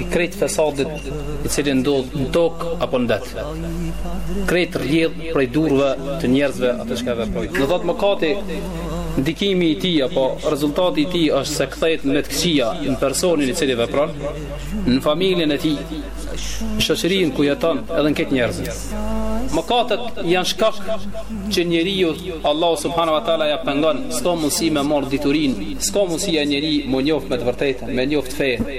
i krejt fesadit i cili ndodh në tokë apo në det. Krejt rrjedh prej durve të njerëzve atë çka veprojnë. Do thotë mëkati, ndikimi i tij apo rezultati i tij është se kthehet me të këqija në personin i cili vepron, në familjen e tij, shoqërinë ku jeton edhe në krejt njerëzit. Mëkatet janë shkak që njeriu Allah subhanahu wa ta'ala ia pengon, s'ka mundësi me marrë diturinë, s'ka mundësi njeriu me njoftë të vërtetën, me njoftë fenë,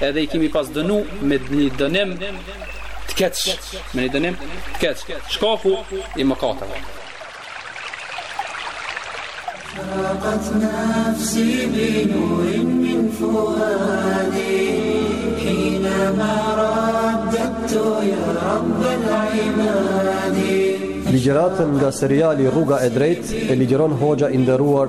Edhe i kemi pas dënu me një dënim të keq, me një dënim të keq. Shkaku i mëkateve. Faqat nafsi bi nurin min fuadi Hinama raddadtu ja rabbel imadi Ligjëratën nga seriali Rruga e Drejtë e ligjëron hoxha i nderuar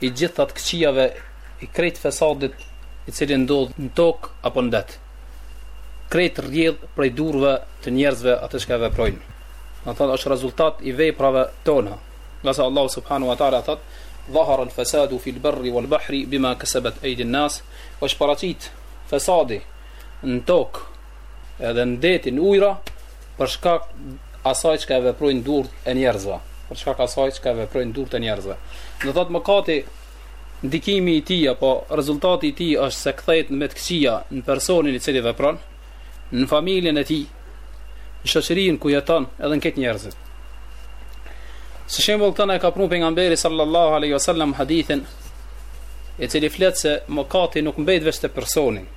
i gjithë të këqijave, i krejt fesadit i cili ndodh në tokë apo në det. Krejt rrjedh prej durve të njerëzve atë çka e veprojnë. Do thotë është rezultat i veprave tona. Ngase Allahu subhanahu wa taala thotë, "Dhahara al-fasadu fi al-barri wal-bahri bima kasabat aydin nas", është paraqitur fesadi në tokë edhe në det, në ujra për shkak asaj çka e veprojnë durët e njerëzve për shkak asaj çka e veprojnë durët e njerëzve do thotë mëkati ndikimi i tij apo rezultati i tij është se kthehet me të këqija në personin i cili vepron në familjen e tij në shoqërinë ku jeton edhe në krejt njerëzit si shembull të na e ka pru pejgamberi sallallahu aleyhi wasallam hadithin i cili flet se mëkati nuk mbet veç te personi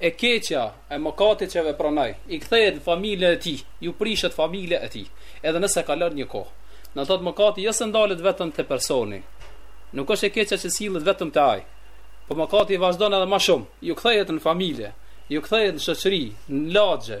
E keqja e mëkatit që vepron ai, i kthehet në familjen e tij, iu prishet familja e tij, edhe nëse kalon një kohë. Do të thotë mëkati jo se ndalet vetëm te personi, nuk është e keqja që sillet vetëm te ai, po mëkati vazhdon edhe ma shumë, iu kthehet në familje, iu kthehet në shoqëri, në lagje,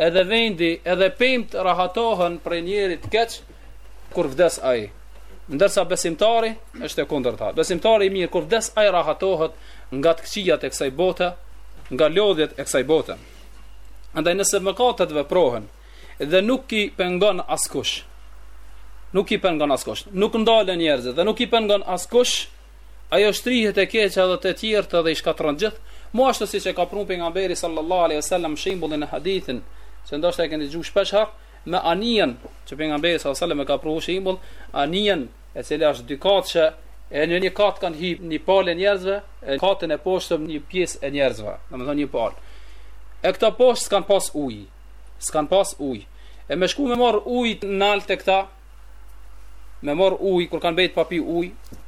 Edhe vendi, edhe pemtë rahatohen prej njerit të keq kur vdes ai. Ndërsa besimtari është e kundërta. Besimtari i mirë kur vdes ai rahatohet nga të këqijat e kësaj bote, nga lodhjet e kësaj bote. Andaj nëse mëkatet veprohen dhe nuk i pengon askush, nuk i pengon askush, nuk ndalen njerëzit dhe nuk i pengon askush, Ajo shtrihet e keqja dhe te tjerët edhe i shkatërron të gjithë, mu ashtu siç e ka pru pejgamberi sallallahu alaihi wasallam shembullin e hadithin, që ndoshta e keni dëgjuar shpesh herë, me anijen që pejgamberi sallallahu alaihi wasallam e ka pru shembull, anijen e cila është dykatëshe e në një kat kanë hip një palë njerëzve, e në katin e poshtëm një pjesë e njerëzve, domethënë një palë. E këta poshtë s'kan pas ujë, s'kan pas ujë. E me shku me marr ujë nalt te këta, me marr ujë kur kanë mbet pa pi ujë,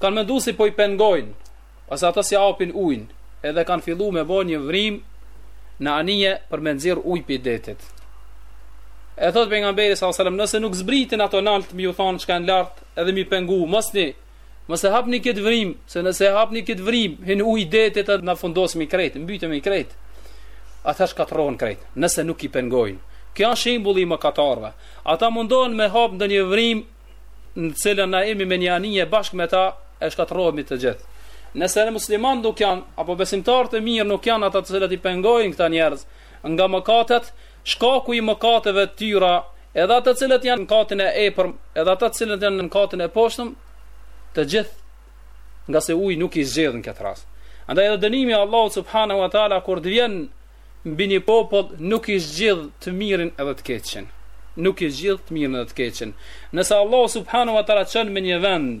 kanë mendu si po i pengojnë, ose ata s'i japin ujnë, edhe kanë fillu me bo një vrim në anije për me nxjerr ujë prej detit. E thot pejgamberi s.a.s. nëse nuk zbritin ata nalt me ju thanë që kanë lartë edhe me i pengu, mos një Mos e hapni këtë vrim, se nëse e hapni këtë vrim, hin ujë detit edhe na fundosmi krejt, mbytemi krejt. Ata shkatërrohen krejt, nëse nuk i pengojnë. Ky është shembulli i mëkatarëve. Ata mundohen me hap ndonjë vrim në të cilën na jemi me një anije bashkë me ta e shkatërrohemi të gjithë. Nëse muslimanët nuk janë, apo besimtarët e mirë nuk janë ata të cilët i pengojnë këta njerëz nga mëkatet, Shkaku i mëkateve të tyre, edhe ata të cilët janë në katin e epërm, edhe ata të cilët janë në katin e poshtëm, të gjithë ngase uji nuk i zgjedh në këtë rast. Andaj edhe dënimi i Allahut subhanahu wa taala kur të vjen mbi një popull nuk i zgjidh të mirin edhe të keqen. Nuk i zgjidh të mirin edhe të keqen. Nëse Allahu subhanahu wa taala çon me një vend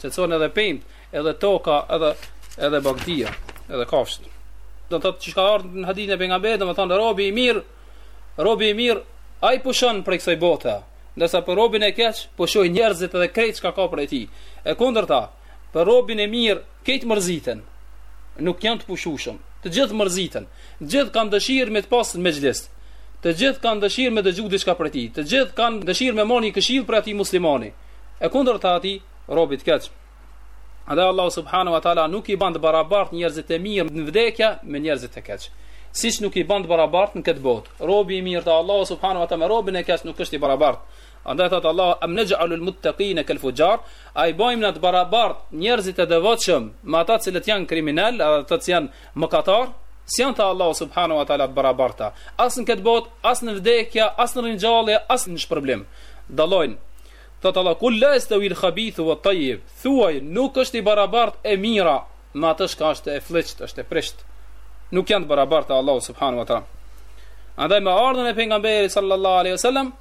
Qetësohen edhe pemët, edhe toka, edhe edhe bagëtia, edhe kafshët. Do të thotë ç'ka ardh në hadithin e pejgamberit, do të thonë robi i mirë, robi i mirë, ai pushon prej kësaj bote. Ndërsa për robin e keq, pushojnë njerëzit edhe krejt çka ka prej tij. E kundërta, për robin e mirë, këtë mërziten. Nuk janë të pushueshëm. Të gjithë mërziten. Të gjithë kanë dëshirë me të pasë në mexhlis. Të gjithë kanë dëshirë me dëgju diçka prej tij. Të gjithë kanë dëshirë me marrë një këshillë prej atij muslimani. E kundërta e atij, robit të keq. Dhe Allahu subhanahu wa taala nuk i bën të barabart njerëzit e mirë në vdekje me njerëzit e keq. Siç nuk i bën të barabart në këtë botë. Robi i mirë te Allahu subhanahu wa taala me robin e keq nuk është i barabart. Andaj thot Allahu am naj'alul muttaqina kal fujar, a i bëjmë na të barabart njerëzit e devotshëm me ata që janë kriminelë, ata që janë Mëkatarë, s'janë te Allahu subhanahu wa ta'ala të barabarta, as në këtë botë, as në vdekje, as në ringjallje, as në shpërblim. Dallojnë. Thot Allah, Kul la yastawi al-khabithu wat-tayyib. Thuaj, nuk është i barabartë e mira me atë që është e flliqtë, është e prishtë. Nuk janë të barabarta te Allahu subhanahu wa ta'ala. Andaj me ardhjen e pejgamberit sallallahu alaihi wasallam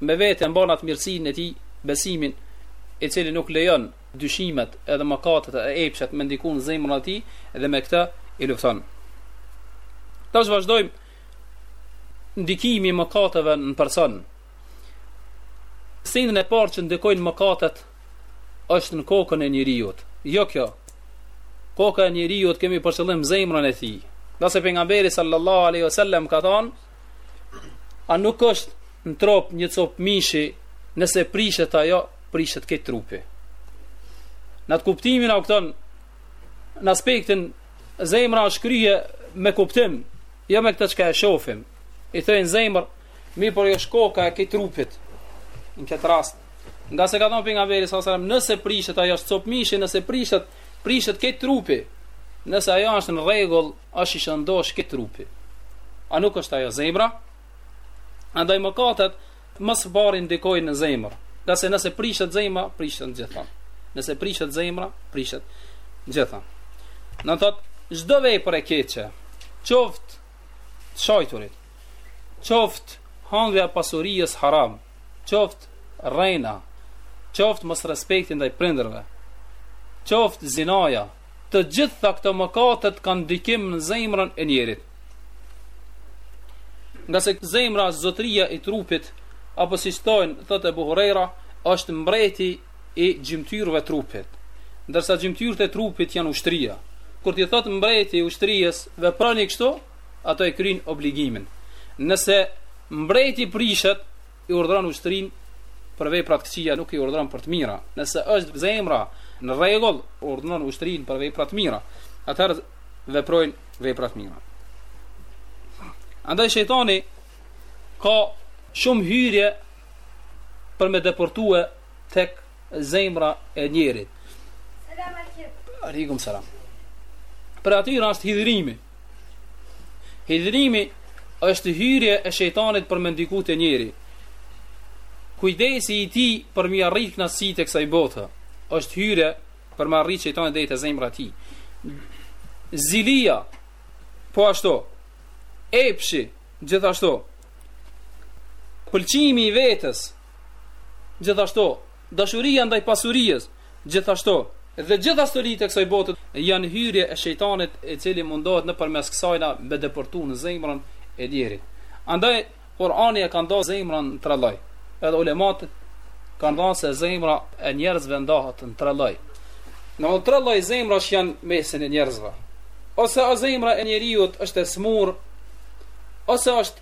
me vete e mban atë mirësinë e tij, besimin i cili nuk lejon dyshimet edhe mëkatet e epshet me ndiku në zemrën e tij dhe me këtë i lufton. Tash vazhdojmë ndikimi i mëkateve në person. Senin e parë që ndikojnë mëkatet është në kokën e njeriut. Jo kjo. Koka e njeriut kemi për qëllim zemrën e tij. Ngase pejgamberi sallallahu alaihi wasallam ka thënë A nuk është në trup një cop mishi, nëse prishet ajo, prishet krejt trupi. Në atë kuptimin a kupton, në aspektin zemra është krye me kuptim, jo me këtë çka e shofim. I thëjnë zemrë, mirëpo ajo shkon ka e krejt trupit, në këtë rast. Ngase ka thonë pejgamberi, salallahu alejhi selem, nëse prishet ajo është cop mishi, nëse prishet, prishet krejt trupi, nëse ajo është në rregull, është i shëndosh krejt trupi. A nuk është ajo zemra? Andaj mëkatet më së pari ndikojnë në zemër. Ngase nëse prishet zemra, prishen gjitha. Nëse prishet zemra, prishen gjitha. Domethënë çdo vepër e keqe, qoft të shajturit, qoft hangrja e pasurisë haram, qoft rrejna, qoft mosrespekti ndaj prindërve, qoft zinaja, Të gjitha këto mëkatet kanë ndikim në zemrën e njerit. Ngase zemra është zotëria i trupit, apo siç thojnë, thot Ebu Hurejra, është mbreti i gjymtyrëve trupit, ndërsa gjymtyrët e trupit janë ushtria. Kur t'i thot mbreti ushtrisë, veproni kështu, ato e kryjnë obligimin. Nëse mbreti prishet, i urdhëron ushtrinë për vepra të këqija nuk i urdhëron për të mira nëse është zemra në rregull urdhëron ushtrinë për vepra të mira atëherë veprojnë vepra të mira andaj shejtani ka shumë hyrje për me depërtue tek zemra e njerit. Selam alaikum. Alaikum selam. Prej atyre është hidhërimi. Hidhërimi është hyrje e shejtanit për me ndiku te njeri. Kujdesi i tij për m'i arrit kënaqësitë e kësaj bote, është hyrje për me arrit shejtani deri te zemra e tij. Zilia, po ashtu, epshi, gjithashtu, pëlqimi i vetes, Gjithashtu, dashuria ndaj pasurisë, gjithashtu. Dhe gjitha stolitë e kësaj bote janë hyrje e shejtanit i cili mundohet nëpërmes kësajna me depërtu në zemrën e njerit. Andaj Kurani e ka nda zemrën në tre lloj. Edhe ulemat kanë thënë se zemra e njerëzve ndahet në tre lloj. Domethënë tre lloj zemrash janë në mesin e njerëzve. Ose a zemra e njeriut është e smur, ose është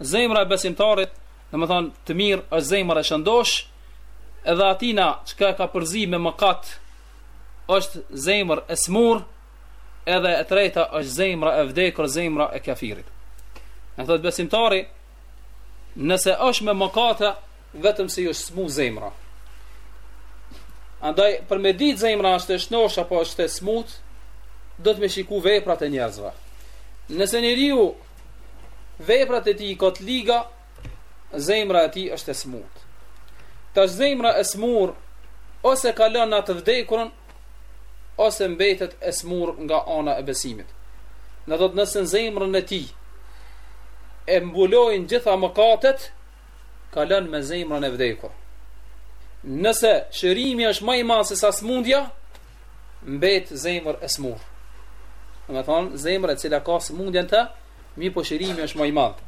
zemra e besimtarit, domethonë të mirë është zemra e shëndosh, edhe atina çka e ka përzi me mëkate, është zemrë e smur, edhe e treta është zemra e vdekur, zemra e kafirit. Domethënë besimtari, nëse është me mëkate, vetëm se i është smu zemra. Andaj, për me ditë zemra është e shnosh, apo është e smurt, duhet me shiku veprat e njerëzve. Nëse njeriu veprat e tij i ka të liga, zemra e tij është e smut. Tash zemra e smur ose kalon në të vdekurën ose mbetet e smur nga ana e besimit. Do të thotë nëse zemrën e tij e mbulojnë gjitha mëkatet, kalon me zemrën e vdekur. Nëse shërimi është ma i madh se sa smundja, mbet zemër e smur. Domethonë zemra e cila ka smundjen të, mirëpo shërimi është ma i madh.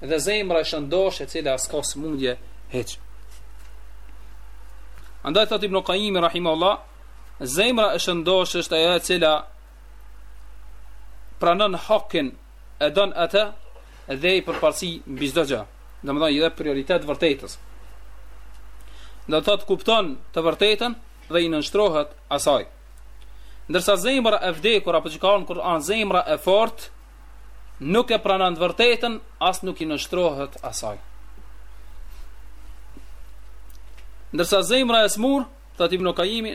Dhe zemra e shëndosh e cila s'ka smundje hiç. Andaj thot Ibn Qayyim rahimahullah, zemra e shëndosh është ajo e cila pranon hakin e don atë e i jep përparësi mbi çdo gjë. Domethënë i jep prioritet vërtetës. Do të thotë kupton të vërtetën dhe i nënshtrohet asaj. Ndërsa zemra e vdekur apo që ka ardh në Kur'an zemra e fortë nuk e pranon të vërtetën as nuk i nënshtrohet asaj. Ndërsa zemra e smur, thotë Ibn Qayimi,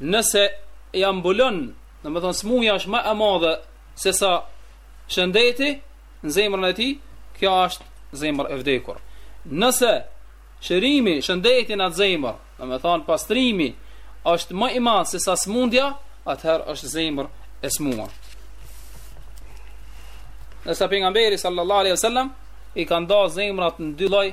nëse e mbulon, domethënë smundja është më e madhe se sa shëndeti në zemrën e tij, kjo është zemër e vdekur. Nëse shërimi, shëndeti në atë zemër, domethonë pastrimi, është ma i madh se sa smundja, atëherë është zemër e smurë. Se pejgamberi sallallahu alaihi sallam, i ka nda zemrat në dy lloje,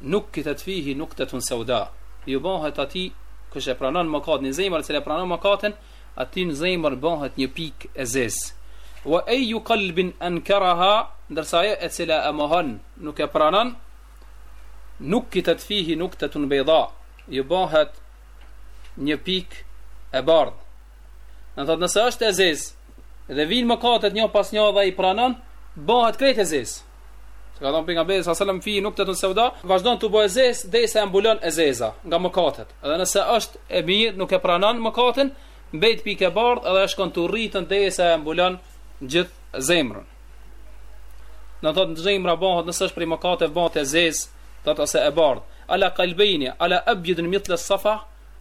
nukitet fihi nuktetun seuda, ju bëhet atij kush e pranon mëkat një zemër e cila e pranon mëkatin, aty në zemër bëhet një pikë e zezë. Wa ayu qalbin ankaraha, ndërsa ajo e cila e mohon, nuk e pranon, nukitet fihi nuktetun bejda, ju bëhet një pikë e bardhë. Do thotë nëse është e zezë, dhe vijnë mëkatet një pas një dhe i pranon, bëhet krejt e zezë. Se ka thënë pejgamberi sa selam fi nuktetun sevda, vazhdon tu u bo e zez derisa e mbulon e zeza nga mëkatet. Edhe nëse është e mirë, nuk e pranon mëkatin, mbet pikë e bardhë edhe shkon tu u rritën derisa e mbulon gjithë zemrën. Do të thotë zemra bëhet nëse është prej mëkate bëhet e zez, thotë ose e bardhë. Ala qalbaini, ala abjidin mithl safa,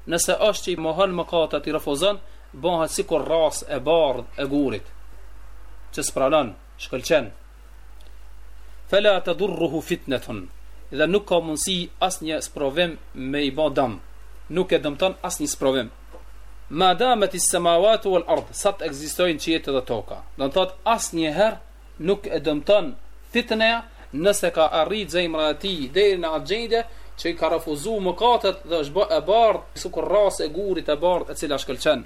nëse është që i mohon mëkatet i refuzon, bëhet sikur ras e bardhë e gurit që s'pranon, shkëlqen, Fela tedurruhu fitnetun Dhe nuk ka mundësi as një sprovim me i ba dam Nuk e dëmton as një sprovim Ma dameti semavatu ual ard Sa të ekzistojnë qiejt dhe toka Do me thot as një her nuk e dëmton fitneja Nëse ka arrit zemra e tij deri në atë gjendje Që i ka refuzu mëkatet dhe është bë e bardh Sikur rrasë e gurit e bardh e cila shkëlqen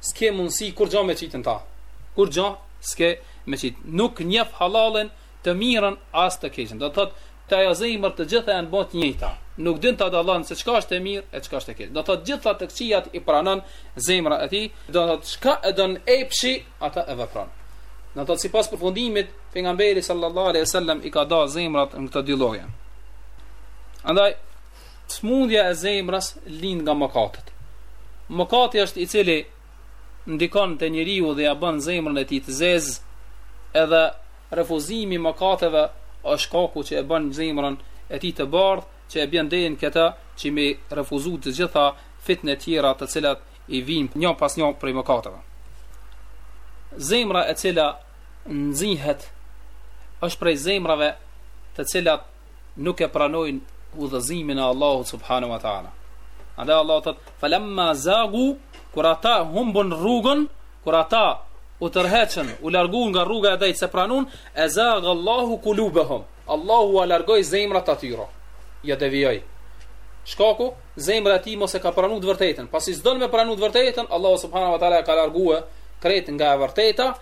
s'ke mundësi kurgjo me qitë në ta. Kurgjo s'ke me qitë. Nuk njef hallallin të mirën as të keqen. Do të thot, te ajo zemër të gjitha janë bo t'njëjta. Nuk din ta dallon se çka është e mirë e çka është e keqe. Do të thot, gjitha të këqijat i pranon zemra e tij. Do të thot, çka e don epshi, ata e vepron. Do të thot, sipas përfundimit, pejgamberi sallallahu alejhi ve selem i ka da zemrat në këto dy lloje. Andaj, Smundja e zemrës lind nga mëkatet. Mëkati është i cili ndikon te njeriu dhe ia bën zemrën e tij të zezë, edhe refuzimi i mëkateve është shkaku që e bën zemrën e tij të bardhë, që e bjen deri në këtë që m'i refuzu të gjitha fitnet tjera të cilat i vijnë një pas një prej mëkateve. Zemra e cila nxihet është prej zemrave të cilat nuk e pranojnë udhëzimin e Allahut subhanahu wa taala. Andaj Allahu thot: "Falamma zagu kur ata humbën rrugën, kur ata u tërhoqën, u larguan nga rruga e drejtë s'e pranun, ezagha Allahu kulubahum. Allahu ua largoi zemrat e tyre. Ia devijoi. Shkaku, zemra e tij ma s'e ka pranu të vërtetën. Pasi s'don me pranu të vërtetën, Allahu subhanahu wa taala e ka largu krejt nga e vërteta,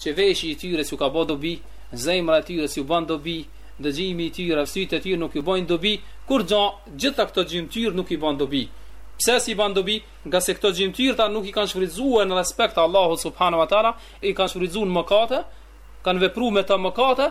Që veshi i tyre s'ju ka bo dobi, zemra e tyre s'ju bën dobi, dëgjimi i tyre, sytë e tyre nuk ju bëjnë dobi, kurgja, gjitha këto gjymtyrë nuk i bën dobi. Pse s'i bën dobi? Ngase këto gjymtyrë ata nuk i kanë shfrytëzu në respekt të Allahut subhanahu wa taala, i kanë shfrytëzu në mëkate, kanë vepru me ta mëkate,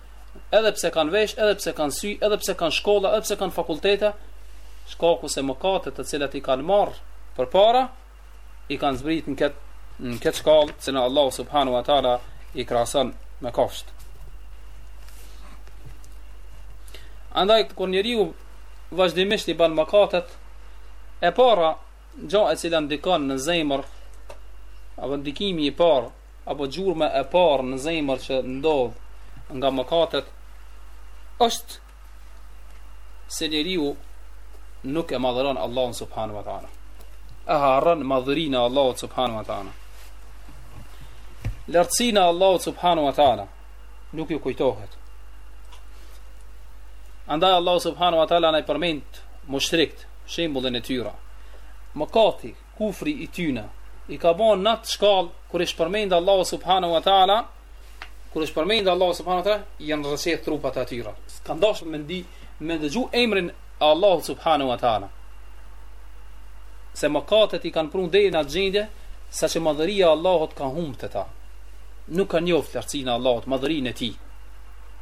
edhe pse kanë vesh, edhe pse kanë sy, edhe pse kanë shkolla, edhe pse kanë fakultete, shkaku se mëkatet të cilat i kanë marrë përpara, i kanë zbrit në këtë në këtë shkallë që Allahu subhanahu wa ta'ala i krahason me kafsht. Andaj, kur njeriu vazhdimisht i banë mëkatet, e para gjo e cila ndikon në zemër, apo ndikimi i parë, apo gjurma e parë në zemër që ndodh nga mëkatet është se njeriu nuk e madhëron Allahun subhanahu wa taala. E harron madhërinë e Allahut subhanahu wa taala. Lartësinë e Allahut subhanahu wa taala nuk iu kujtohet. Andaj Allahu subhanahu wa taala na i përmend mushrikt, shembullin e tyre. Mëkati kufri i tyne i ka bje në atë shkallë kur ish përmend Allahu subhanahu wa taala kur ish përmend Allahu subhanahu wa taala janë rrqethë trupat e tyre s'kanë dashur me ndi me dëgju emrin e Allahut subhanahu wa taala se mëkatet i kanë prun deri në atë gjendje sa që madhëria e Allahut ka humb te ta nuk kanë njoftë lartësinë e Allahut madhërinë e tij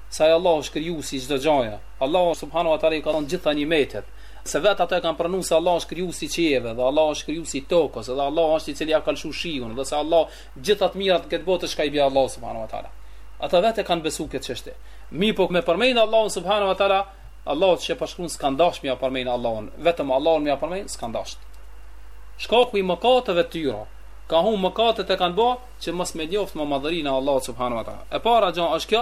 se Allahu ish krijuesi çdo gjaja Allahu subhanahu wa taala i ka dhënë gjitha nimetet Se vetë ata e kanë pranu se Allahu është krijuesi i qiejve dhe Allahu është krijuesi i tokës dhe Allahu është i cili ia ka lëshu shiun dhe se Allahu gjitha të mirat në këtë botë është çka i bie Allahu subhanahu wa taala. Ata vetë e kanë besu këtë çështje. Mirpo me përmend Allahun subhanahu wa taala, Allahu që po shkruan s'kan dash me ja përmend Allahun, vetëm Allahun me ja përmend s'kan dashur. Shkaku i mëkateve të tyre, ka hu mëkatet e kanë bë që mos me njoftë më madhërinë e Allahut subhanahu wa taala. E para gjë është kjo,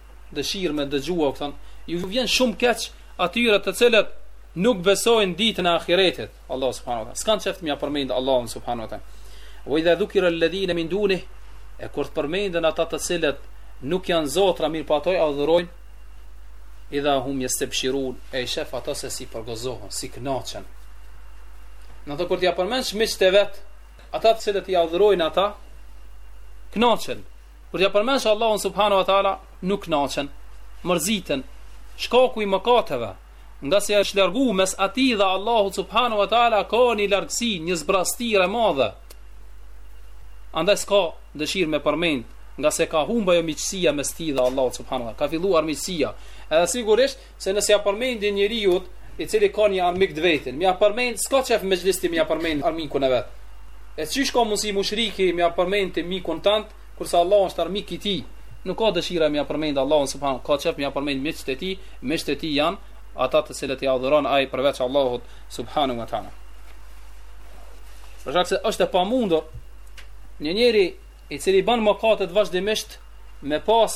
dëshirë me dëgjua këtë ju ju vjen shumë keq atyre të cilët nuk besojnë ditën e ahiretit Allah subhanahu wa taala s'kan çef me ja përmend Allahun subhanahu wa taala wa idha dhukira alladhina min dunihi e kur të përmenden ata të cilët nuk janë zotra mirëpo ata adhurojnë idha hum yastabshirun e shef ata se si përgozohen si kënaqen në të kur t'ja përmendsh miqtë e vet ata të cilët i adhurojnë ata kënaqen Kur t'ja përmendsh Allahun subhanahu wa taala, nuk kënaqen, mërziten, shkaku i mëkateve, nga se është largu mes atij dhe Allahu subhanahu wa taala ka një largësi, një zbrastir e madhe. Andaj s'ka dëshirë me përmend, nga se ka humb ajo miqësia mes tij dhe Allahu subhanahu wa taala. Ka filluar armiqësia. Edhe sigurisht se nëse ja përmend njeriut i cili ka një armik të vetin, me ja përmend s'ka çef n'mexhlis ti me ja përmend armikun e vet. E çish ka mundsi mushrikit me ja përmend ti mikun tant, kurse Allahu është armik i tij. Nuk ka dëshirë me ja përmend Allahun subhan, ka çef me ja përmend miqtë e tij, miqtë e tij janë ata të cilët i adhuron ai përveç Allahut subhanahu wa taala. Për shkak se është e pamundur një njeri i cili bën mëkate vazhdimisht me pas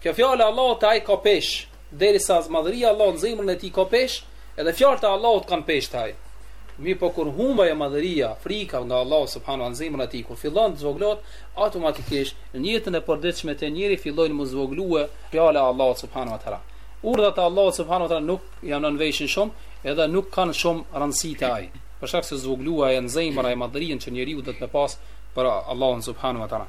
Kjo fjalë e Allahut te ai ka peshë, derisa sa madhëria e Allahut në zemrën e tij ka peshë, edhe fjalët e Allahut kanë peshë te ai. Mirëpo kur humb ajo madhëria, frika nga Allah subhanahu në zemrën e tij, kur fillon të zvoglohet, automatikisht në jetën e përditshme të njeriut fillojnë me u zvoglue fjalët e Allahut subhanahu wa taala. Urdhrat e Allahut subhanahu wa taala nuk janë në nëvejshin shumë edhe nuk kanë shumë rëndësi te ai. Për shkak se e zvogloi në zemër atë madhërinë që njeriu do të pas për Allahun subhanahu wa taala.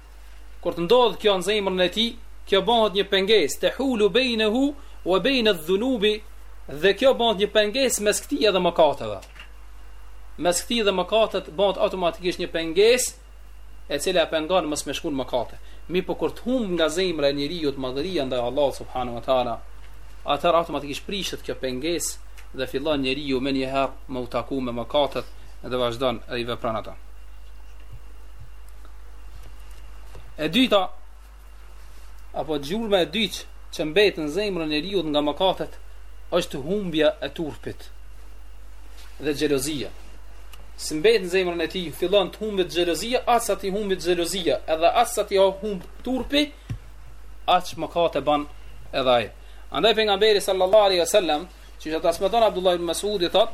Kur të ndodhë kjo në zemrën e tij, kjo bëhet një pengesë, tehulu bejnehu we bejne dhunubi, dhe kjo bëhet një pengesë mes këtij edhe mëkateve. Mes këtij edhe mëkatet bëhet automatikisht një pengesë, e cila e pengon mos me shku n'mëkate. Mirpo kur të humb nga zemra e njeriut madhëria ndaj Allahut subhanahu wa taala, atëherë automatikisht prishet kjo pengesë dhe fillon njeriu menjëherë me u taku me mëkatet dhe vazhdon e i vepron ata. E dyta, apo gjurma e dytë që mbet në zemrën e njeriut nga mëkatet, është humbja e turpit dhe xhelozia. S'mbet në zemrën e tij, fillon të humbet xhelozia, aq sa t'i humbet xhelozia, edhe aq sa t'i humb turpi, aq mëkate ban edhe ai. Andaj pejgamberi sallallahu alaihi sallam, siç transmeton Abdullah ibn Masudi, thotë,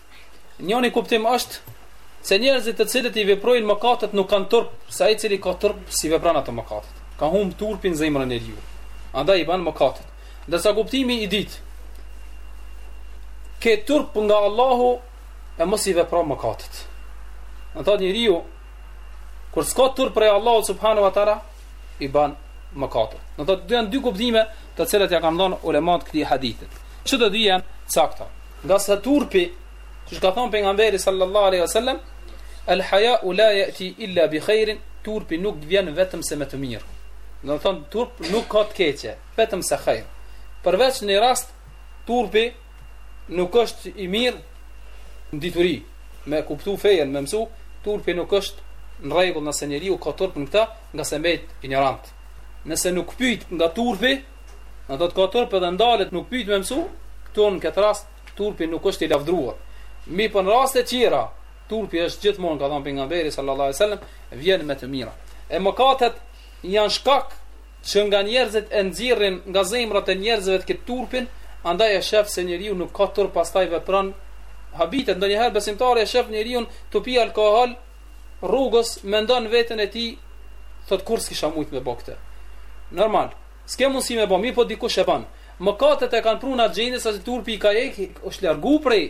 Njëri kuptim është se njerëzit të cilët i veprojnë mëkatet nuk kanë turp, se ai i cili ka turp s'i vepron ato mëkatet. Ka humb turpin zemrën e njeriu. Andaj i bën mëkatet. Ndërsa kuptimi i dytë ke turp nga Allahu e mos i vepro mëkatet. Do të thotë njeriu kur s'ka turp prej Allahu subhanahu wa taala i bën mëkatet. Do të thotë janë dy kuptime të cilat ja kanë dhënë ulemat këtij hadithit. Që të dy janë të sakta. Ngase turpi, siç ka thënë pejgamberi sallallahu alaihi wasallam, el haya la yati illa bi khairin, turpi nuk vjen vetëm se me të mirë. Domethënë turpi nuk ka të keqe, vetëm se khair. Përveç në një rast turpi nuk është i mirë në dituri, me kuptu fenë, me mësu, turpi nuk është në rregull nëse njeriu ka turp në këtë, ngase mbet injorant. Nëse nuk pyet nga turpi, Domethënë ka turp edhe ndalet nuk pyet me mësu, këtu në këtë rast turpi nuk është i lavdëruar. Mirëpo në raste tjera, turpi është gjithmonë, ka thonë pejgamberi sallallahu alai sallam, vjen me të mira. E mëkatet janë shkak që nga njerëzit e nxirrin nga zemrat e njerëzve këtë turpin, andaj e shef se njeriu nuk ka turp pastaj vepron habitet ndonjëherë besimtari e shef njeriun tu pi alkool rrugës mendon veten e tij thot kur s'kisha mujt me bë këtë normal s'ke mundësi me bë mirëpo dikush e bën mëkatet e kanë pru në atë gjendje sa turpi i ka ik është largu prej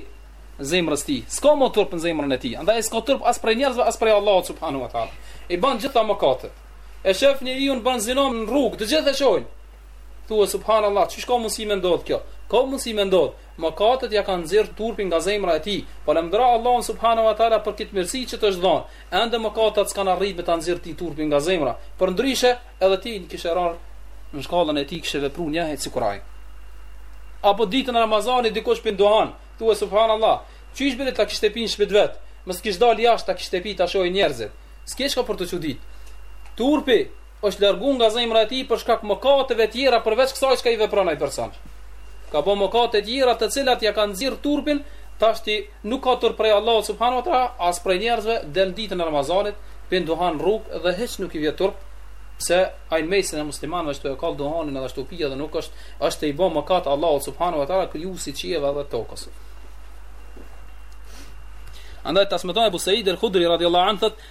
zemrës tij s'ka më turp në zemrën e tij andaj s'ka turp as prej njerëzve as prej Allahut subhanahu wa taala i bën gjitha mëkatet e shef njeriun bën zinanë në rrugë të gjithë e shohin thua subhanallahu qysh ka mundësi me ndodh kjo ka mundësi me ndodh Mëkatet ja kanë nxjerrë turpin nga zemra e tij. Po lavdëro Allahun subhane ua teala për këtë mirësi që t'është dhënë. Ende mëkatet s'kanë arritë me ta nxjerrë ty turpin nga zemra. Përndryshe, edhe ti kishe ra në shkallën e tij, kishe vepru njëjtë sikur ai. Apo ditën e Ramazanit dikush pin duhan, thue subhanallah, qysh bile ta kishte pi në shtëpi të vet, mos kish dalë jashtë ta kishte pi ta shohin njerëzit. S'ke çka për t'u çudit. Turpi është largu nga zemra e tij për shkak mëkateve tjera përveç kësaj çka i vepron ai person. Ka bë mëkate tjera të cilat ja kanë nxirr turpin, tashti nuk ka turp prej Allahut subhanahu wa taala, as prej njerëzve, del ditën e Ramazanit, pin duhan në rrugë dhe hiç nuk i vjen turp, pse ai në mesin e muslimanëve ashtu e ka duhanin edhe ashtu pije dhe nuk është është tu i bë mëkat Allahut subhanahu wa taala krijuesit të qiejve dhe tokës. Andaj transmeton Abu Said al-Khudri radhiyallahu anhu thot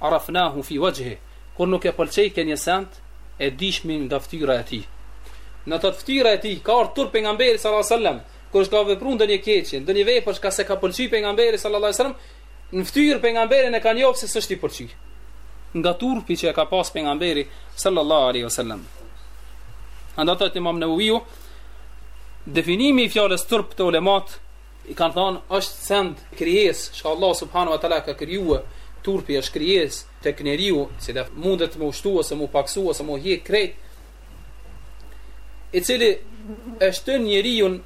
arafnahu fi wajhi, kur nuk e pëlqejke një send, e dishmi nga fytyra e tij. domethënë fytyra e tij ka ardhur turp pejgamberit sallallahu alaihi wasallam, kur është ka vepruar ndonjë keqje, ndonjë vepër që s'e ka pëlqyer pejgamberi sallallahu alaihi wasallam, në fytyrë pejgamberin e kanë njoft se s'është i pëlqyer. Nga turpi që e ka pas pejgamberi sallallahu alaihi wasallam. Andaj thotë Imam Nawawi, definimi i fjalës turp te ulemat E kanë thonë, është send krijes, çka Allah subhanu wa tala e ka krijuar, turpi është krijes tek njeriu, si dhe mundet me u shtu, ose me u paksu, ose me u hjek krejt, i cili e shtyn njeriun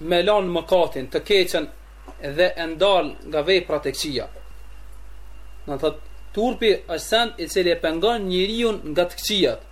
me lanë mëkatin, të keqen dhe e ndal nga veprat e këqija. Domethënë, turpi është send i cili e pengon njeriun nga të këqijat,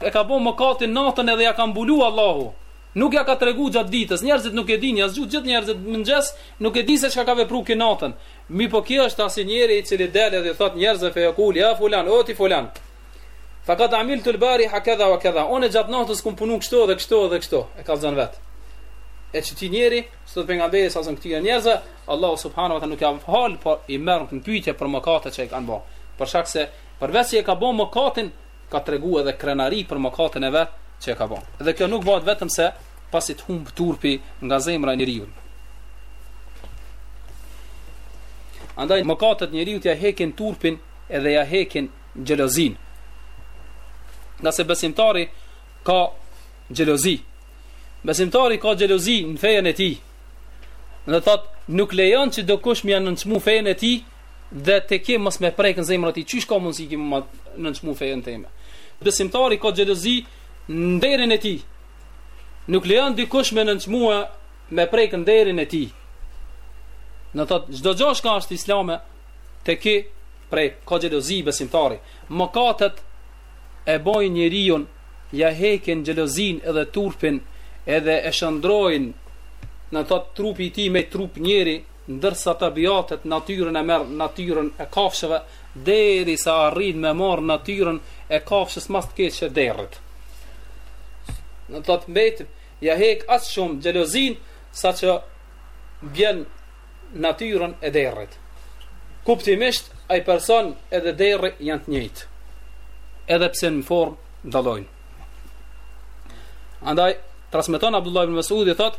E ka bo mëkatin natën edhe ja ka mbulu Allahu nuk ja ka tregu gjatë ditës njerëzit nuk e din janë zgju të gjithë njerëzit në mëngjes nuk e din se çka ka vepru ki natën mirëpo ky është asi njeri i cili del edhe thot njerëzve fe jekul ja fulan o ti fulan fekad amiltu lbariha kedha wa kedha unë gjatë natës kum punu kështu dhe kështu dhe kështu e kallzon vet e që ky njeri thotë pejgamberi s.a.s. këtyre njerëzve Allahu subhanu wa tala nuk ja fal po i merr në pyjtje për mëkate që e kanë bo për shkak se përveç që e ka bo mëkatin ka tregu edhe krenari për mëkatin e vet që e ka bën. Dhe kjo nuk bëhet vetëm se pasi të humb turpi nga zemra e njeriut. Andaj mëkatet njeriut ia hekin turpin edhe ja hekin xhelozin. Ngase besimtari ka xhelozi. Besimtari ka xhelozi në fejen e tij. Domethënë nuk lejon që dokush me ja nënçmu fejen e tij dhe tek e mos me prek në zemrën e tij. Qysh ka mundsi ky me nënçmu fejen time. Besimtari ka xhelozi në nderin e tij. Nuk lejon dikush me nënçmu a me prek në nderin e tij. Domethënë çdo gjë që është islame tek e prek ka xhelozi besimtari. Mëkatet e bojnë njeriun ja hekin xhelozin edhe turpin edhe e shndërrojnë domethënë trupi i tij me trup njeri ndërsa tabiatet natyrën e merr natyrën e kafshëve derisa arrin me marr natyrën e kafshës ma s'të keqe derrit domethënë mbet ja hek aq shumë xhelozin saqë bjen n'natyrën e derrit kuptimisht ai person edhe derri janë të njëjtë edhe pse në formë dallojnë andaj transmeton Abdullah ibn Mas'udi thotë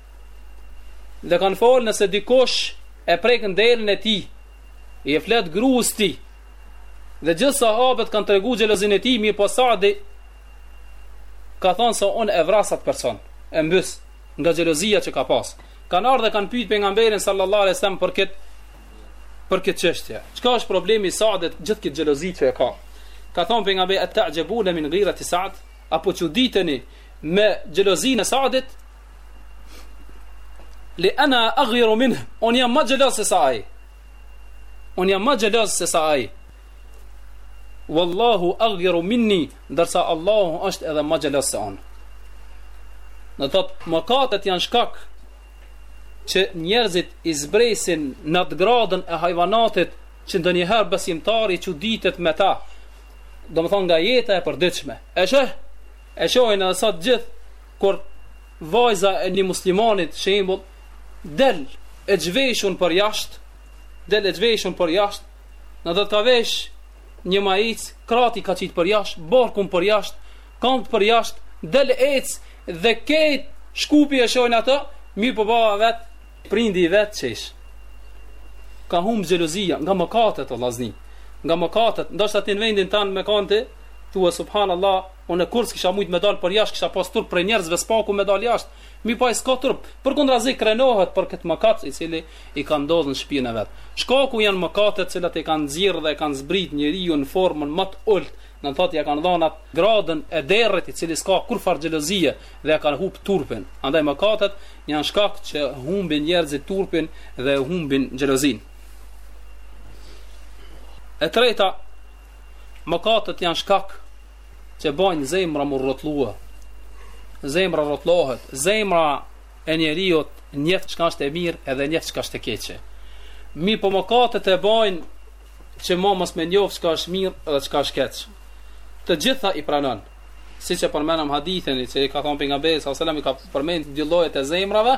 dhe kanë folë nëse dikush e prek nderin e tij, i e flet grues tij, dhe gjithë sahabët kanë tregu xhelozinë e tij, mirëpo Saadi, ka thonë se unë e vras at person, e mbys, nga xhelozia që ka pasë. Kanë ardhë dhe kanë pyt pejgamberin sallallahu alejhi ve selam për këtë, për këtë çështje. Çka është problemi i Saadit gjithë këtë xhelozi që e ka? Ka thonë pejgamberi, e ta'xhebune min girati Saad, apo çuditeni me xhelozinë e Saadit, Le ana aghiru minhu, unë jam më xheloz se sa ai. Unë jam më xheloz se sa ai. Wallahu aghiru minni, ndërsa Allahu është edhe më xheloz se unë. Do të thotë mëkatet janë shkak që njerëzit i zbresin n'at gradën e hajvanatit që ndonjëherë besimtari çuditet me ta domethonë nga jeta e përditshme e sheh e shohin edhe sot të gjithë Kur vajza e një muslimanit, shembull, del e çveshun përjashtë, del e çveshun përjashtë, domethonë ka vesh një majicë, krahët i ka qitë përjashtë, barkun përjashtë, kamt përjashtë, del ec edhe kejt Shkupi e shojnë ato, mirëpo baba vetë, prindi i vet qesh. Ka humë xhelozia nga mëkatet vllazni, nga mëkatet, me qenë ti n'vendin tana me kan ti, thua subhanallah, Unë kurrë s'kisha mujt me dalë përjashtë, kisha pas turp prej njerëzve së paku me dalë jashtë, mirëpo ai s'ka turp, përkundrazi krenohet për këtë mëkat i cili i ka ndodh në shpinë e vet. Shkaku janë mëkatet të cilat e kanë nxjerrë dhe e kanë zbrit njeriun në formën ma të ultë, do të thotë ia kanë dhënë atë gradën e derrit i cili s'ka kurrfarë xhelozie dhe ia kanë hup turpin. Andaj mëkatet janë shkak që humbin njerëzit turpin dhe humbin xhelozinë. E treta, Mëkatet janë shkak që bajnë zemra mu rrotllue. Zemra rrotlohet, zemra e njeriut njeft çka është e mirë edhe njeft çka është e keqe. Mirëpo mëkatet e bajnë që ma mos me njoft çka është mirë edhe çka është keq. Të gjitha i pranon. Siç e përmenëm hadithin i cili ka thënë pejgamberi sallallahu alajhi wasallam i ka përmend dy llojet e zemrave,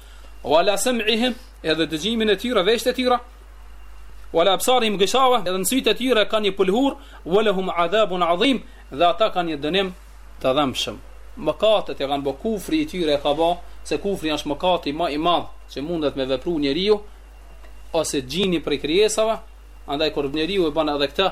Wa ala sam'ihim edhe dëgjimin e tyre veshtë e tyre Wa ala absarihim gishava edhe në sytë e tyre kanë një pëlhurë Wa lahum adhabun adhim dhe ata kanë një dënim të dhemshëm Mëkatet e kanë bo kufri i tyre e ka bo se kufri është mëkati ma i madh që mundet me vepru njeriu Ose xhini prej krijesave Andaj kur njeriu e banë edhe këta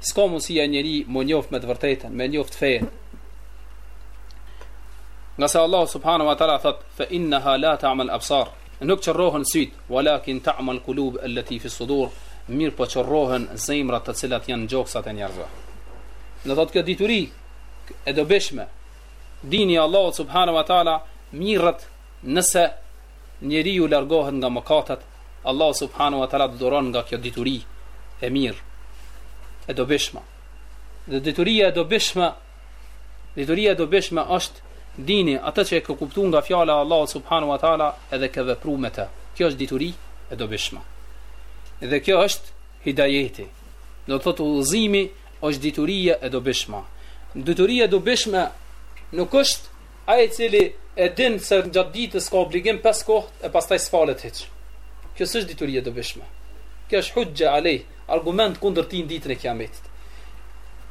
S'ka mundësi ai njeri me njoft të vërtetën, me njoft fejnë. Nga se Allahu subhanahu wa taala thot, fe innaha la ta'mal absar, nuk qorrohen syt, wa lakin ta'mal kulub eleti fi sudur, mirëpo qorrohen zemrat të cilat janë në gjoksat e njerëzve. Do thot kjo dituri e dobishme, dini i Allahut subhanahu wa taala merret nëse njeriu largohet nga mëkatet, Allahu subhanahu wa taala të dhuron nga kjo dituri e mirë, e dobishme. Dhe dituria e dobishme, dituria e dobishme është dini atë që e ke kuptu nga fjala e Allahut subhanahu wa taala edhe ke vepru me të. Kjo është dituri e dobishme. Dhe kjo është hidajeti. Do të thotë udhëzimi është dituria e dobishme. Dituria e dobishme nuk është Ai i cili e din se gjatë ditës ka obligim pesë kohët e pastaj s'falet hiç. Kjo s'është dituri e dobishme. Kjo është huxhe alejhi, argument kundër tij në ditën e Kiametit.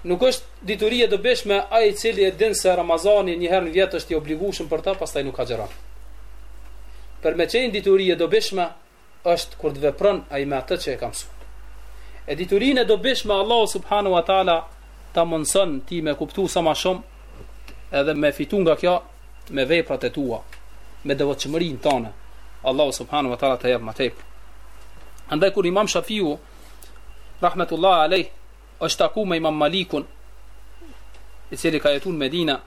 Nuk është dituri e dobishme ai i cili e din se Ramazani një herë në vjet është i obligueshëm për të, pastaj nuk agjëron. Për me qenë dituri e dobishme, është kur të vepron ai me atë që e ka mësuar. E diturinë e dobishme Allahu subhanahu wa taala ta mundson ti me kuptu sa ma shumë edhe me fitu nga kjo me veprat e tua, me devotshmërinë tënde. Allahu subhanahu wa taala të jap më tepër. Andaj kur Imam Shafiu rahmetullahi alejh është taku me Imam Malikun i cili ka jetuar në Medinë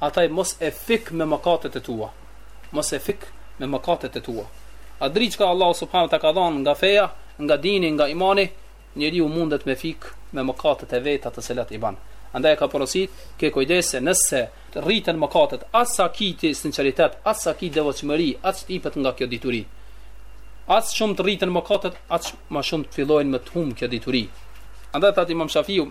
Andaj mos e fik me mëkatet e tua. Mos e fik me mëkatet e tua. At dritë çka Allahu subhanahu ta ka dhan nga feja, nga dini, nga imani, njeriu mundet me fik me mëkatet e veta të cilat i ban. Andaj e ka porosit, ke kujdes se nëse të rriten mëkatet, aq sa ki ti sinqeritet, aq sa ki devotshmëri, aq t'ipet nga kjo dituri. Aq shumë të rriten mëkatet, aq ma shumë të fillon me të humb kjo dituri. Andaj tha Imam Shafiu,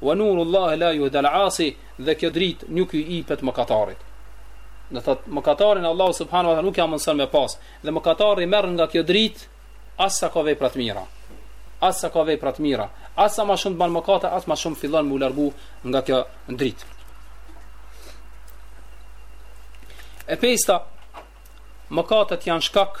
Wa nurullahi la yuhda al-asi, dhe kjo dritë nuk i ipet mëkatarit. Do thotë mëkatarit Allahu subhanahu wa taala nuk ia mundson me pas, dhe mëkatari merr nga kjo dritë aq sa ka vepra të mira. Aq sa ka vepra të mira, aq sa ma shumë të ban mëkate, aq ma shumë fillon mu largu nga kjo dritë. E pesta, mëkatet janë shkak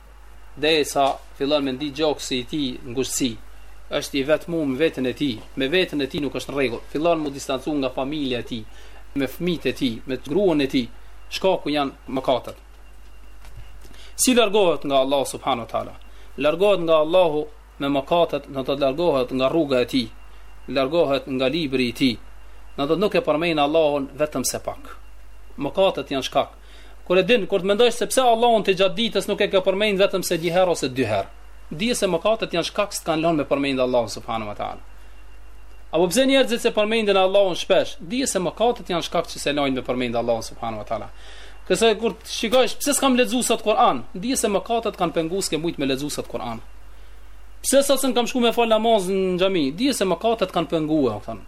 derisa fillon me ndi gjoksi i tij ngushtësi. Është i vetmu me veten e tij, me veten e tij nuk është në rregull. Fillon mu distancu nga familja e tij, me fëmijët e tij, me gruan e tij. Shkaku janë mëkatet. Si largohet nga Allahu subhanahu wa taala? Largohet nga Allahu me mëkatet, do thotë largohet nga rruga e tij, largohet nga libri i tij. Do thotë nuk e përmend Allahun vetëm se pak. Mëkatet janë shkak. Kur e din, kur të mendosh se pse Allahun ti gjatë ditës nuk e ke përmend vetëm se një herë ose dy herë. Di se mëkatet janë shkak s'të kanë lënë me përmend Allahun subhanahu wa taala. Apo pse njerëzit s'e përmendin Allahun shpesh? Di se mëkatet janë shkak që s'e lajnë me përmend Allahun subhanahu wa taala. Këse kur të shikosh pse s'kam lexuar sot Kur'an, di se mëkatet kanë penguar s'ke shku me lexuar sot Kur'an. Pse sot s'kam shkuar me fal namaz në xhami? Di se mëkatet kanë penguar, thonë.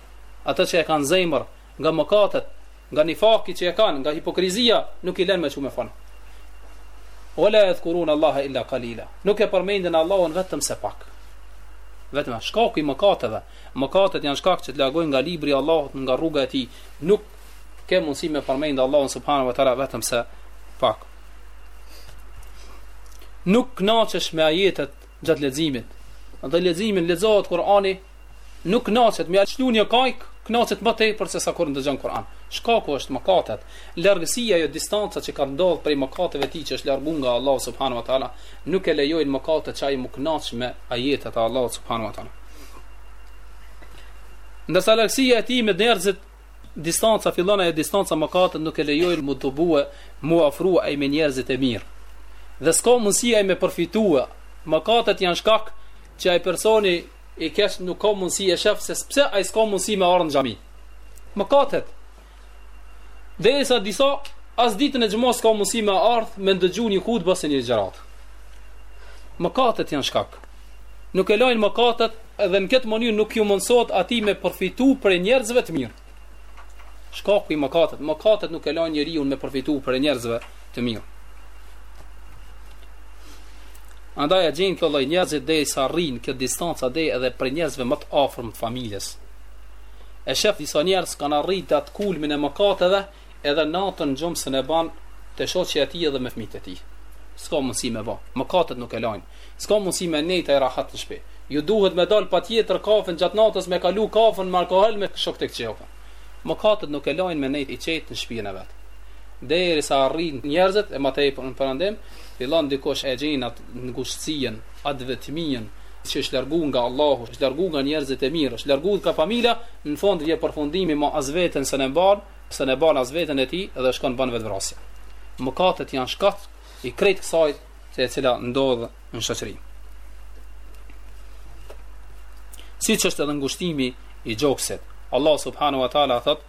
Ata që e kanë zemër nga mëkatet, nga nifaki që e kanë, nga hipokrizia, nuk i lënë me çu me fon. Wala yadhkuruna Allaha illa qalila. Nuk e përmendin Allahun vetëm se pak. Vetëm shkaku i mëkateve. Mëkatet janë shkak që të largojnë nga libri i Allahut, nga rruga e tij. Nuk ke mundësi me përmend Allahun subhanahu wa taala vetëm se pak. Nuk kënaqesh me ajetet gjatë leximit. Dhe leximin lexohet Kur'ani nuk kënaqet me ashtu një kajk, kënaqet më tepër se sa kur ndëgjon Kur'an. Shkaku është mëkatet, largësia ajo distanca që ka ndodhur prej mëkateve të tij që është largu nga Allahu subhanahu wa taala, nuk e lejojnë mëkatet që ai m'u kënaq me ajetet e Allahut subhanahu wa taala. Ndërsa largësia e tij me njerëzit distanca fillon ajo distanca mëkatet nuk e lejojnë më të bue, m'u afru ai me njerëzit e mirë. Dhe s'ka mundësi ai me përfitua. Mëkatet janë shkak që ai personi i keq nuk ka mundësi e shef se pse ai s'ka mundësi me ardhë në xhami. Mëkatet. Derisa disa as ditën e xhumasë s'ka mundësi me ardhë me ndëgju një hutbë ose një gjërat. Mëkatet janë shkak. Nuk e lajnë mëkatet dhe në këtë mënyrë nuk ju mundësohet atij me përfitu prej njerëzve të mirë. Shkaku i mëkatet, mëkatet nuk e lajnë njeriun me përfitu prej njerëzve të mirë. Andaj e gjenë këlloj njerëzit derisa arrin kjo distanca deri edhe prej njerëzve më të afërm të familjes. E shef disa njerëz kanë arrit te atë kulmin e mëkateve, edhe natën gjumë s'ën e ban te shoqja e tij edhe me fëmijët e tij s'ka mundësi me ba mëkatet nuk e lajnë s'ka mundësi me nejt ai rahat në shpi ju duhet me dal patjetër kafën gjatë natës me kalu kafën me alkohol me shok të këqij mëkatet nuk e lajnë me nejt i qetë në shpinë e vet derisa arrin njerëzit e më tej për në perëndim fillon dikush e gjenë atë ngushtësinë atë vetminë që është largu nga Allahu, është largu nga njerëzit e mirë, është largu nga familja, në fund vje përfundimi ma as veten s'ën e ban, s'ën e ban as veten e tij dhe shkon ban vetëvrasje. Mëkatet janë shkak i krejt kësaj e cila ndodh në shoqëri. Siç është edhe ngushtimi i gjoksit, Allahu subhanahu wa taala thot,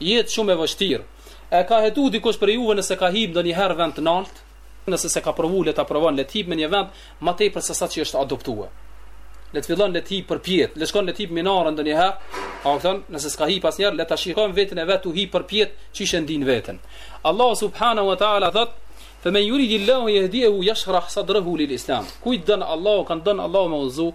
Jetë shumë e vështirë. A e ka hetu dikush prej juve nëse ka hip ndonjëherë vend të nalt? Nëse s'e ka provu le ta provon, le të hip në një vend më tepër se sa që është adoptue. Le të fillon le të hip përpjet, le shkon le të hip minarën ndonjëherë. A kupton? Nëse s'ka hip asnjëherë, le ta shikon veten e vet u hip përpjet, qysh e ndin veten. Allahu subhanahu wa taala thot: "Fe men yuridillahu yahdihu yashrah sadrahu lil-Islam." Kujt don Allahu, kan don Allahu me udhëzu,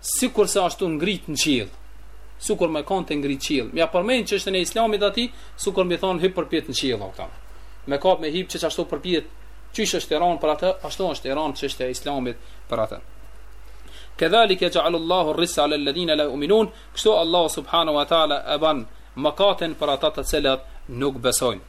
sikurse është tu u ngrit në qiell, sikur me kanë tu u ngrit n'qiell. Me ia përmend çështjen e islamit atij, sikur me i thonë hyp përpjet në qiell, këta. me kapë me hip që që ashtu përpjet, qysh është e ran për atë, ashtu është e ran çështja e islamit për atë. Kedhalike jexh'alu Allahu rrixhse alel-ledhine la juminun, kështu Allahu subhanahu wa ta'ala e ban mëkatin për ata të cilët nuk besojnë.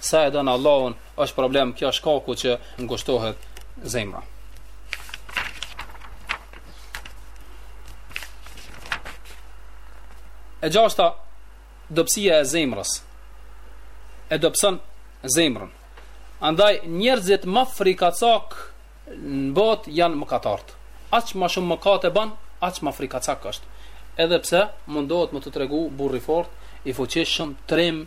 sa e don Allahun është problem kjo shkaku që ngushtohet zemra. E gjashta, dobësia e zemrës e dobëson zemrën. Andaj njerëzit ma frikacak në botë janë mëkatarët. Aq ma shumë mëkate bën, aq ma frikacak është. Edhe pse mundohet me t'u tregu burr i fort, i fuqishëm, trim,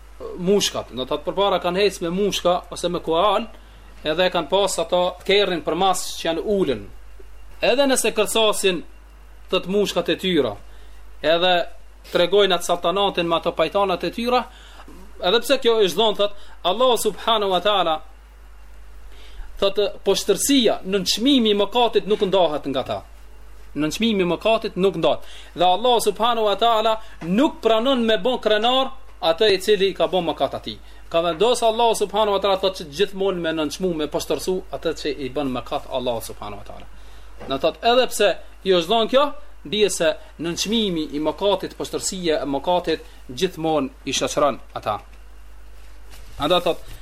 mushkat, do të thotë përpara kanë hec me mushka ose me kual, edhe kanë pas ato kerrin përmas që janë ulun. Edhe nëse kërcasin thot mushkat e tyra, edhe tregojnë atë saltanatin me ato pajtanat e tyra, edhe pse kjo i është dhonë thot Allahu subhanahu wa taala Thotë, poshtërsia, nënçmimi i mëkatit nuk ndahet nga ta. Nënçmimi i mëkatit nuk ndahet. Dhe Allah subhanahu wa taala nuk pranon me bon krenar atë i cili i ka bon mëkat atij. Ka vendos Allah subhanahu wa taala thotë që gjithmonë me nënçmu, me poshtërsu atë që i bën mëkat Allah subhanahu wa taala. Domethënë edhe pse i është dhënë kjo, dije se nënçmimi i mëkatit, poshtërsia e mëkatit gjithmonë i shoqëron ata. Andaj thotë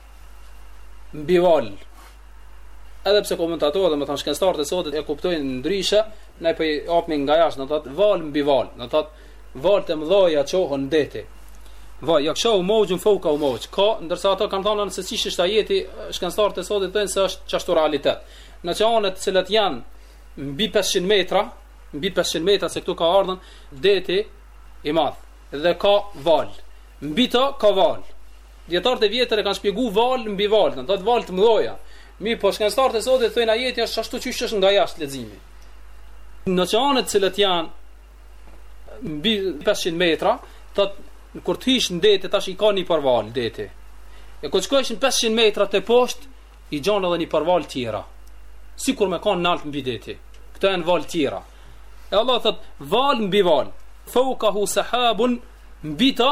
mbi val. Edhe pse komentatorët, domethënë shkencëtarët e sotët e kuptojnë ndryshe, ne po i hapim nga jashtë, do thotë val mbi val, do thotë val të mëdha çohen n'deti. Va, jagshahu mewxhun fewkahu mewxh. Ka, ndërsa ata kanë thënë se qysh është ajeti, shkencëtarët e sotët thonë se është çashtu realitet. N'oqeanet të cilat janë mbi 500 metra, mbi 500 metra se këtu ka ardhën deti i madh dhe ka val. Mbi të ka val. Dijetarët e vjetër e kanë shpjegu val mbi val, do të thotë val të mëdha. Mirëpo shkencëtarët e sotit thonë ajeti është ashtu siç është nga jashtë leximi. N'oqeanet të cilët janë mbi 500 metra, do të kur të hish në dete tash i ke një palë val n'dete. E kur shkosh në 500 metra të poshtë, i gjon edhe një palë val tjera. Sikur me kanë nalt mbi dete. Këto janë val tjera. E Allah thot val mbi val. Fawqahu sahabun mbi ta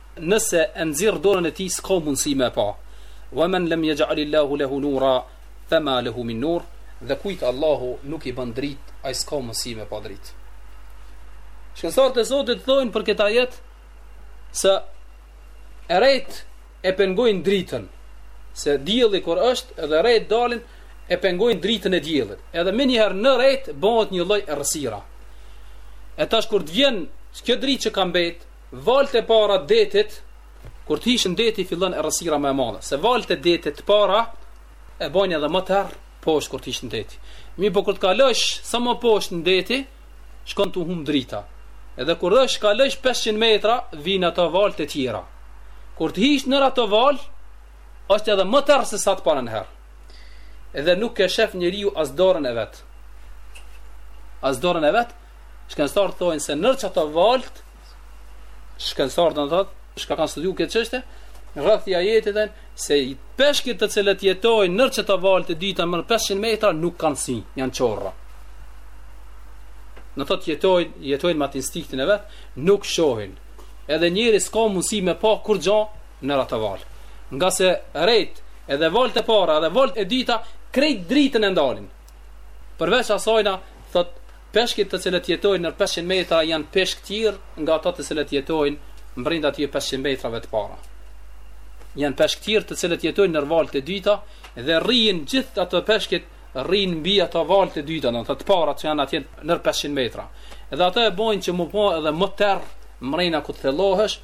Nëse e nxirr dorën e tij s'ka mundësi me e pa. Wa man lam yaj'alillahu lehu nura fema lehu min nur, dhe kujt Allahu nuk i bën dritë, ai s'ka mundësi me pa dritë. Shkencëtarët e Zotit thonë për këtë ajet se rejt e pengojnë dritën, se dielli kur është edhe rejt dalin e pengojnë dritën e diellit. Edhe menjëherë nër rejt bëhet një lloj errësira. E tash kur të vjen kjo dritë që ka mbetë, Valët e para të detit, kur të hish në deti fillon errësira më e madhe. Se valët e detit të para e bojnë edhe më terr poshtë kur të hish në deti. Mirëpo kur të kalosh sa më poshtë në deti, shkon tu humb drita. Edhe kur t'i kalosh 500 metra, vijnë ato valët e tjera. Kur të hish në ato valë, është edhe më terr se sa të parën herë. Edhe nuk e shef njeriu as dorën e vet. As dorën e vet, Shkencëtarët thonë se nër qato valët, shkencëtarët domethënë, shka kanë studiu këtë çështje, rreth ajetit dhe se peshqit të cilët jetojnë nër qato valët e dyta nër 500 metra nuk kanë sy, janë qorra. Domethënë jetojnë, jetojnë me atë instinktin e vet, nuk shohin. Edhe njeri s'ka mundësi me pa kurgjo nër ato valë. Nga se rejt edhe valët e para edhe valët e dyta krejt dritën e ndalin. Përveç asajna, thot, peshqit të cilët jetojnë nër 500 metra janë peshq tjerë nga ato të cilët jetojnë mbrinda atyre 500 metrave të para. Janë peshq tjerë të cilët jetojnë nër valët e dyta dhe rrinë gjithë ato peshqit rrinë mbi ato valët e dyta, domethënë të parat që janë atje nër 500 metra. Edhe ato e bojnë që m'u bo edhe më terr mrena kur të thellohesh,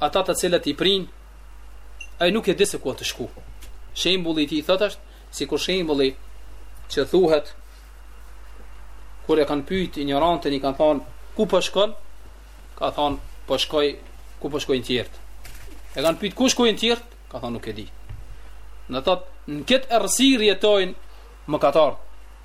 ata të cilët i prin ai nuk e di se ku ka të shku shembulli i tij thot është sikur shembulli që thuhet kur e kanë pyet injorantin i kanë thonë ku po shkon ka thonë po shkoj ku po shkojnë tjertë e kanë pyet ku shkojnë tjertë ka thonë nuk e di domethonë në këtë errësirë jetojnë mëkatarë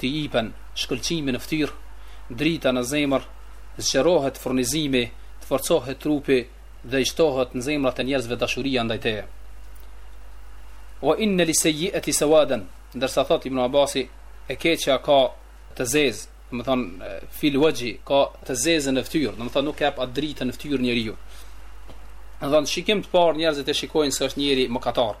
t'i ipen shkëlqimi në fytyrë, drita në zemër, zgjerohet furnizimi, të forcohet trupi dhe i shtohet në zemrat e njerëzve dashuria ndaj teje. Wa inna lis-sayyi'ati sawadan, ndërsa thotë Ibn Abasi, e keqja ka të zezë, domethonë fil wajhi, ka të zezën në fytyrë, domethonë nuk jep atë dritën në fytyrë njeriu. Domethonë shikim të parë njerëzit e shikojnë se është njeri mëkatar.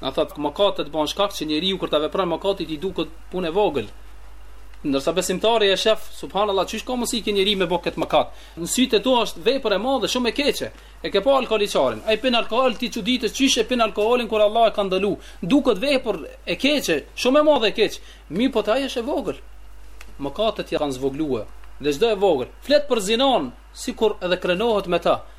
Domethonë mëkatet bëhen shkak që njeriu kur ta vepron mëkatin i duket punë e vogël. Ndërsa besimtari e shef, subhanallahu, qysh ka mundsi ky njeri me bë këtë mëkat. Në sytë e tu është vepër e madhe, shumë e keqe. E ke pa alkoolxhinë. Ai pin alkool ti çuditesh qysh e pin alkoolin kur Allah e ka ndalu. Duket vepër e keqe, shumë e madhe e keq. Mirëpo te ai është e vogël. Mëkatet janë zvogëlue. Dhe çdo e vogël, flet për zinon, sikur edhe krenohet me ta.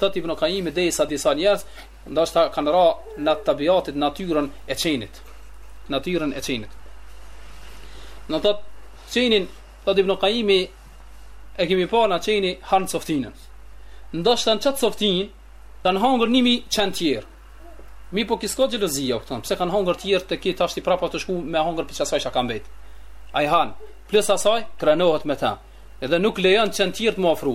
Thotë Ibn Kajimi derisa disa njerëz ndoshta kanë ra në tabiatin natyrën e qenit. Natyrën e qenit. Në thot qenin thotë Ibn Kajimi e kemi pa në qeni han coftinën. Ndoshta në qat coftinë kanë hangër 1000 qen tjerë. Mirëpo ky s'ka xhelozi a, jo pse kanë hangër të tjerë ky tashti prapë të shkon me hangër për qasaj çka ka mbet. Ai han, plus asaj krenohet me ta. Edhe nuk lejon qen të tjerë me ju ofru.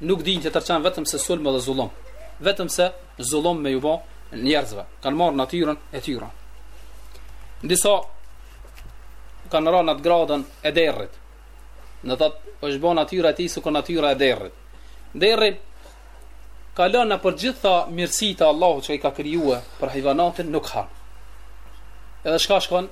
nuk din tjetër sen vetëm se sulm edhe zullum. Vetëm se zullum me ju bë njerëzve. Kan marr natyrën e tyre. Disa kanë ra në at gradën e derrit. Në thot, është bën natyra e tij si kur natyra e derrit. Derri ka lon nëpër gjitha mirësitë Allahu që i ka krijuar për hajvanatin nuk ha. Edhe çka shkon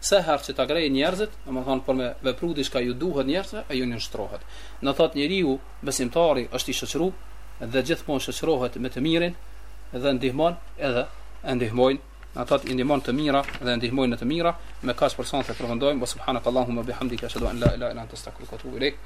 Sa herë që ta grejë njerëzit, domethënë për me vepru diçka ju duhet njerëzve, ajo nënshtrohet. Në thotë njeriu besimtari është i shoqëruar dhe gjithmonë shoqërohet me të mirin dhe ndihmon edhe e ndihmojnë Në thotë i ndihmon në të mira dhe ndihmojnë në të mira, me kaq për sonte përfundojmë, subhanakallahumma bihamdika ashhadu an la ilaha illa anta astaghfiruka wa atubu ilaik.